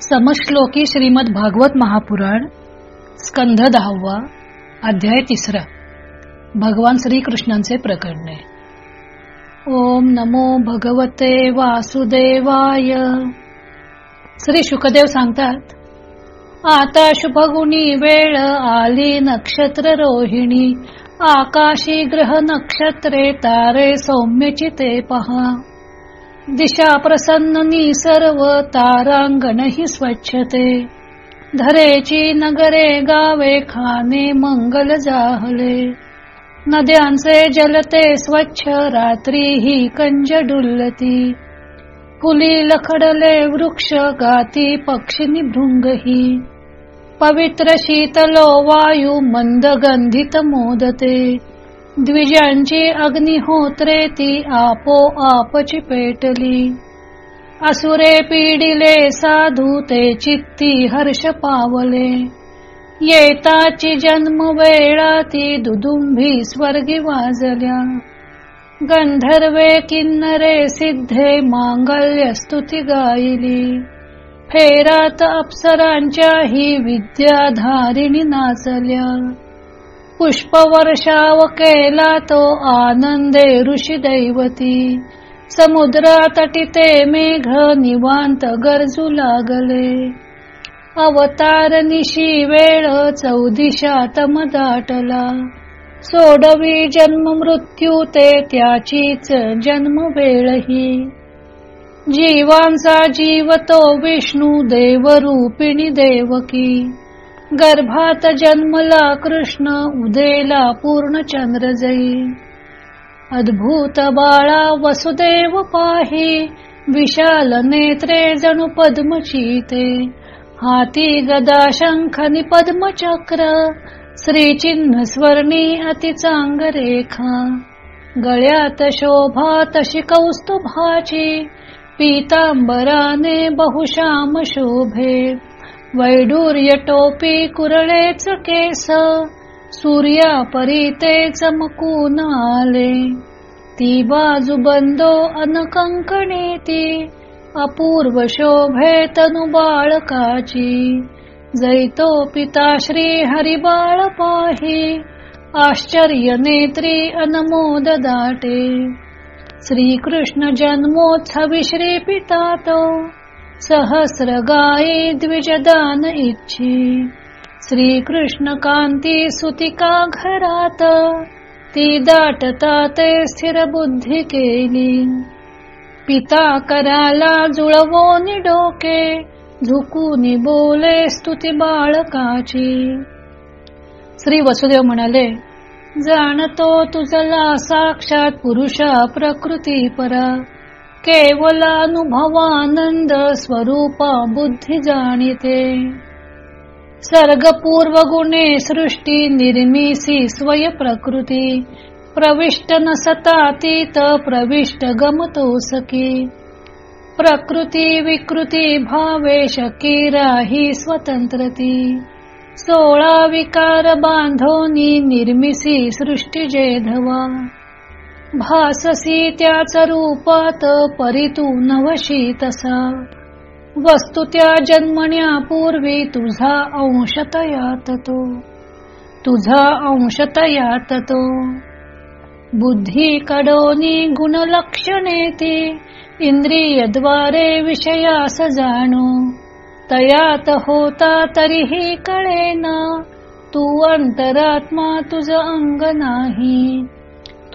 समश्लोकी श्रीमद भागवत महापुराण स्कंध दहावा अध्याय तिसरा. भगवान श्रीकृष्णांचे प्रकरणे. ओम नमो भगवते वासुदेवाय. श्री शुकदेव सांगतात आता शुभगुणी वेळ आली नक्षत्र रोहिणी आकाशी ग्रह नक्षत्रे तारे सौम्यचिते पहा. दिशा प्रसन्ननी सर्व तारांगणही स्वच्छते. धरेची नगरे गावे खाने मंगल जाहले. नद्यांचे जलते स्वच्छ रात्री ही कंज डुल्लती फुली लखडले वृक्ष गाती पक्षिनी भृंगही पवित्र शीतलो वायू मंद गंधित मोदते. द्विजांची अग्निहोत्रे ती आपो आपची पेटली. असुरे पीडिले साधू ते चित्ती हर्ष पावले. येताची जन्म वेळा ती दुदुंभी स्वर्गी वाजल्या. गंधर्वे किन्नरे सिद्धे मांगल्य स्तुती गायली. फेरात अप्सरांच्या ही विद्याधारिणी नाचल्या. पुष्पवर्षाव केला तो आनंदे ऋषी दैवती समुद्रा तटिते मेघ निवांत गरजू लागले. अवतार निशी वेळ चौदिशा तम दाटला सोडवी जन्म मृत्यू ते त्याचीच जन्म वेळही. जीवांचा जीव तो विष्णू देवरूपिणी देवकी. गर्भात जन्मला कृष्ण उदेला पूर्ण चंद्र जई. अद्भुत बाळा वसुदेव पाही विशाल नेत्रे जणू पद्मचीते हाती गदा शंखनी पद्मचक्र श्रीचिन्ह स्वर्णी अति चांग रेखा. गळ्यात शोभा तशी कौस्तुभाची पीतांबराने बहुश्याम शोभे. वैडूर्य टोपी कुरळेच केस सूर्या परी चमकून आले. ती बाजू बंदो अनकंकणी ती अपूर्व शोभे तनु बाळकाची. जैतो पिता श्री पाही आश्चर्य नेत्री अनमोद दाटे. श्रीकृष्ण जन्मोत्सवी श्री पिता तो सहस्र गायी द्विजदान इच्छी। श्रीकृष्ण कांती सुतिका घरात? ती दाटता ते स्थिर बुद्धी केली। पिता कराला जुळवोन डोके झुकून बोले स्तुती बाळकाची। श्री वसुदेव म्हणाले जाणतो तुझला साक्षात पुरुषा प्रकृती परा केवल अनुभवानंद स्वरूप बुद्धी जाणिते. सर्गपूर्व गुणे सृष्टी निर्मिसी स्वय प्रकृती. प्रविष्ट न सतातीत प्रविष्ट गमतो सकी प्रकृती विकृती भावे शकीरा ही स्वतंत्रती. सोळा विकार बांधोनी निर्मिसी सृष्टी जेधवा भाससी त्याच रूपात परितू नवशी तसा. वस्तू त्या जन्मण्यापूर्वी तुझा अंशतयात तो. तुझा अंशतयात तो. बुद्धी कडोनी गुणलक्षणे ती. इंद्रियद्वारे विषयास जाणू. तयात होता तरीही कळेना. तू अंतरात्मा तुझ अंग नाही.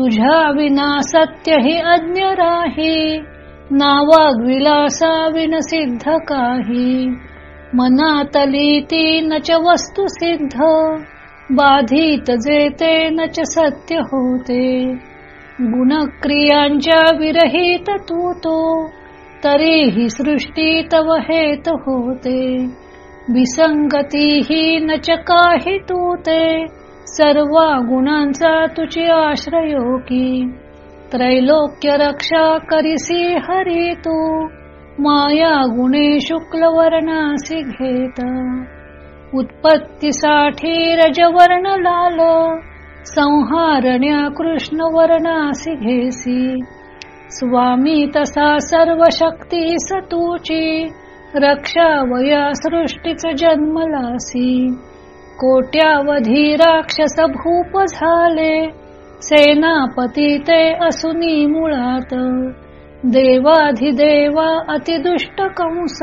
तुझ्या विना सत्य ही अज्ञ राही. विन विनसिद्ध काही. मनातली ती नच वस्तू सिद्ध. बाधित जेते नच सत्य होते. गुणक्रियांच्या विरहित तू तो. तरीही सृष्टी तव हेत होते. विसंगती ही नच काही तू ते सर्व गुणांचा तुझी आश्रयोकी हो त्रैलोक्य रक्षा करिसी हरी तू. माया गुणे शुक्ल वर्णासी घेत. उत्पत्तीसाठी रजवर्ण लाल. संहारण्या कृष्ण वर्णासी घेसी. स्वामी तसा सर्व शक्ती सतूची रक्षावया सृष्टीच जन्मलासी कोट्यावधी राक्षस भूप झाले. सेनापती ते असुनी मुळात. देवाधिदेवा अतिदुष्ट कंस.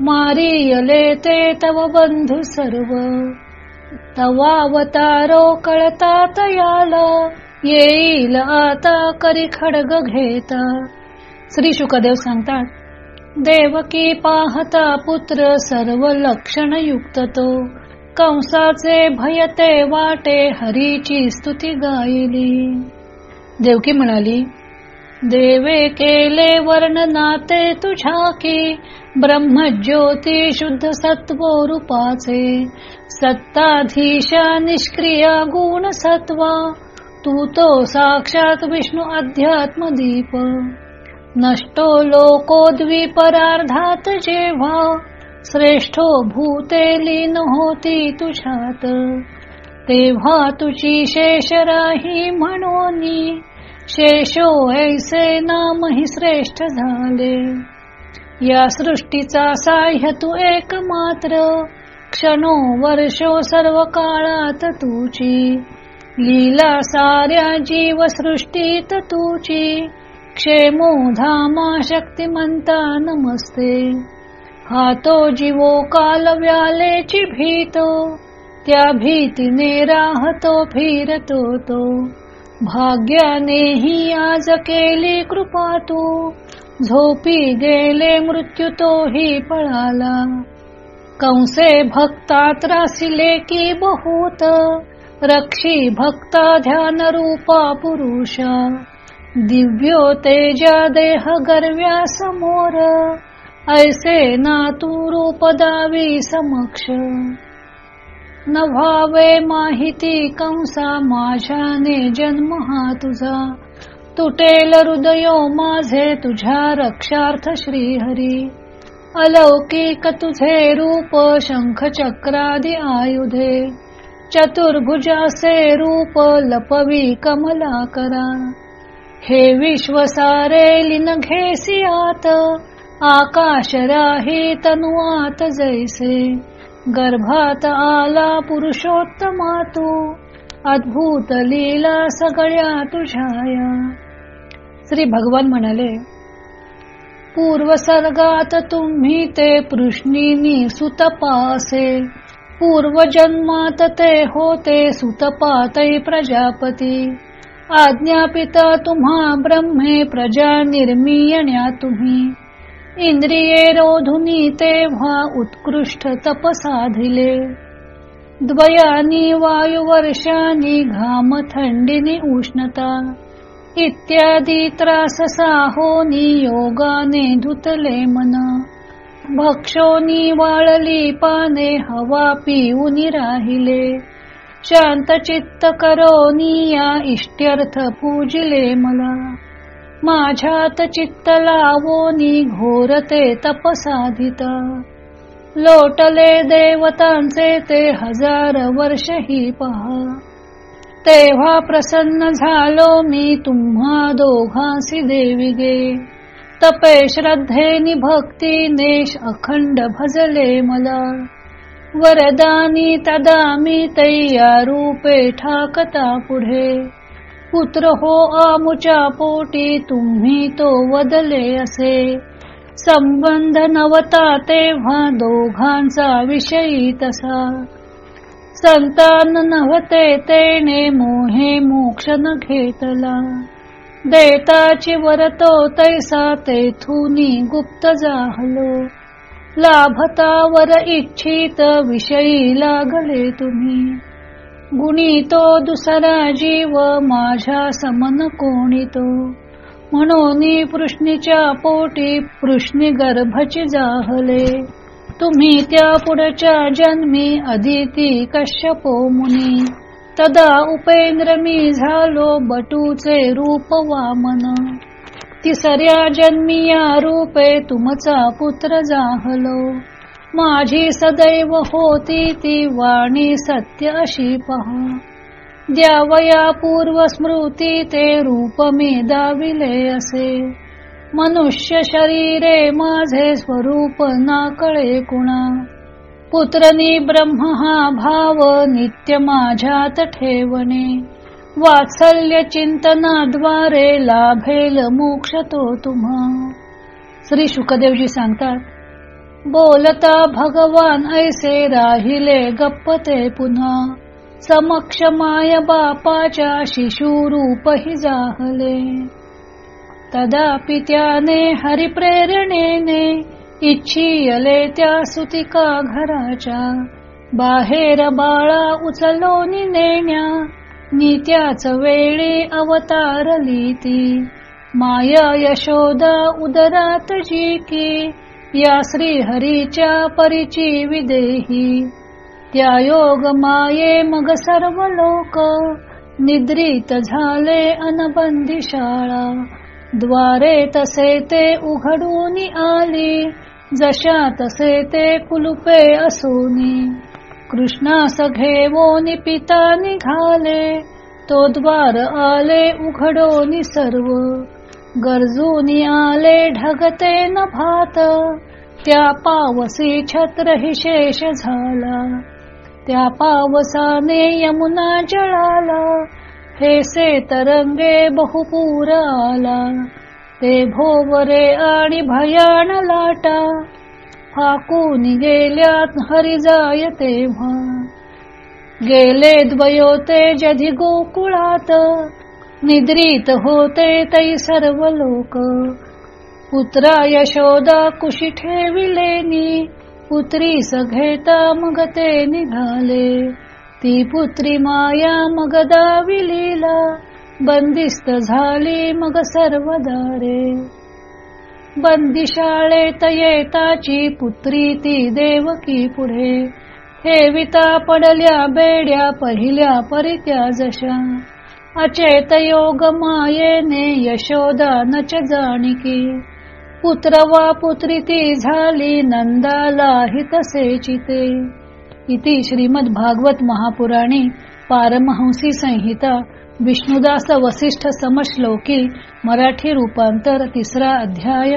मारियले ते तव बंधू सर्व. तवावतारो कळतात याला. येईल आता करी खडग घेता. श्री शुकदेव सांगतात देवकी पाहता पुत्र सर्व लक्षण युक्त तो कंसाचे भयते वाटे हरीची स्तुती गायली. देवकी म्हणाली देवे केले वर्णनाते तुझ्या की ब्रह्मज्योती शुद्ध सत्व रूपाचे सत्ताधीशा निष्क्रिया गुण सत्वा तू तो साक्षात विष्णू अध्यात्म दीप. नष्टो लोको द्विपरार्धात जेव्हा श्रेष्ठो भूते लीन होती तुझ्यात. तेव्हा तुझी शेष राही म्हणून शेषो ऐसे नामही श्रेष्ठ झाले. या सृष्टीचा साह्य तू एक मात्र क्षणो वर्षो सर्व काळात तुची लीला साऱ्या जीव सृष्टीत तुची क्षेमो धामा शक्तिमंता नमस्ते. हा तो जीवो काल व्यालेची भीतो त्या भीतीने राहतो फिरतो तो. भाग्यानेही आज केली कृपा तू झोपी गेले मृत्यू तोही पळाला कंसे भक्ता त्रासिले की बहुत रक्षी भक्ता ध्यान रूपा पुरुषा. दिव्यो तेजा देह गर्व्या समोर ऐसे ना तू रूप दावी समक्ष. न व्हावे माहिती कंसा माझ्याने जन्म हा तुझा. तुटेल हृदयो माझे तुझ्या रक्षार्थ श्रीहरी. अलौकिक तुझे रूप शंख चक्रादि आयुधे चतुर्भुजासे रूप लपवी कमला करा हे विश्व सारे लिन घेसी आत. आकाश राहे तनुआत जैसे गर्भात आला पुरुषोत्तमा तू अद्भुत लीला सगळ्या तुझ्याया श्री भगवान म्हणाले पूर्व सर्गात तुम्ही ते पृष्णीनी सुतपासे पूर्व जन्मात ते होते सुतपातै प्रजापती. आज्ञापिता तुम्हा ब्रह्मे प्रजा निर्मीयण्या तुम्ही. इंद्रिये रोधुनी तेव्हा उत्कृष्ट तप साधिले द्वयानी वायुवर्षानी घाम थंडीनी उष्णता. इत्यादी त्रास साहोनी योगाने धुतले मन. भक्षोनी वाळली पाने हवा पिऊनी राहिले. शांत चित्त करोनी या इष्ट्यर्थ पूजिले मला. माझ्यात चित्त लावोनी घोरते तपसाधित. लोटले देवतांचे ते हजार वर्ष ही पहा. तेव्हा प्रसन्न झालो मी तुम्हा दोघांसी देवी गे तपे श्रद्धेनी भक्तीनेश अखंड भजले मला. वरदानी तदा मी तैया रूपे ठाकता पुढे. पुत्र हो आमुच्या पोटी तुम्ही तो वदले असे. संबंध नवता तेव्हा दोघांचा विषयी तसा. संतान नव्हते तेने मोहे मोक्ष न घेतला. देताची वरतो तैसा तेथुनी गुप्त जाहलो लाभता वर इच्छित विषयी लागले तुम्ही. गुणी तो दुसरा जीव माझ्या समन कोणी तो म्हणून पृष्णीच्या पोटी पृष्णी गर्भची जाहले. तुम्ही त्या पुढच्या जन्मी अदिती कश्यपो मुनी. तदा उपेंद्र मी झालो बटूचे रूप वामन. तिसऱ्या जन्मी या रूपे तुमचा पुत्र जाहलो. माझी सदैव होती ती वाणी सत्य अशी पहा. द्यावया पूर्व स्मृती ते रूप मी दाविले असे. मनुष्य शरीरे माझे स्वरूप ना कळे कुणा. पुत्रनी ब्रह्म हा भाव नित्य माझ्यात ठेवणे. वात्सल्य चिंतनाद्वारे लाभेल मोक्ष तो तुम्हा. श्री शुकदेवजी सांगतात बोलता भगवान ऐसे राहिले गप्पते पुन्हा. समक्ष माय बापाच्या शिशुरूपही जाहले. तदापि त्याने हरिप्रेरणेने इच्छियले त्या सुतिका घराच्या. बाहेर बाळा उचलो नेण्या नित्याच वेळी अवतारली ती. माया यशोदा उदरात जी की या श्रीहरीच्या परिची विदेही त्या योग माये मग सर्व लोक निद्रित झाले अनबंदी शाळा. द्वारे तसे ते उघडून आली जशा तसे ते कुलुपे असोनी. कृष्णास घेवोनी पिता निघाले तो द्वार आले उघडोनी सर्व. गरजूनी आले ढगते न भात. त्या पावसी छत्र हि शेष झाला. त्या पावसाने यमुना जळाला. हे से तरंगे बहुपूर आला. ते भोवरे आणि भयान लाटा. फाकून गेल्यात हरी जाय तेव्हा. गेले द्वयोते जधी गोकुळात. निद्रित होते तै सर्व लोक पुत्रा यशोदा कुशी ठेविलेनी पुत्री सघेता मग ते निघाले. ती पुत्री माया मग दाविलीला बंदिस्त झाली मग सर्व दारे बंदिशाळेत येताची पुत्री ती देवकी पुढे. ठेविता पडल्या बेड्या पहिल्या परित्या जशा. अचेत योग मायेने यशोदा च जाणिकी। पुत्र वा पुत्री ती झाली नंदाला हितसे चिते इति श्रीमद भागवत महापुराणी पारमहंसी संहिता विष्णुदास वसिष्ठ समश्लोकी मराठी रूपांतर तिसरा अध्याय।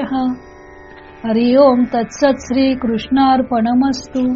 हरिओम तत्सत श्री कृष्णार्पणमस्तू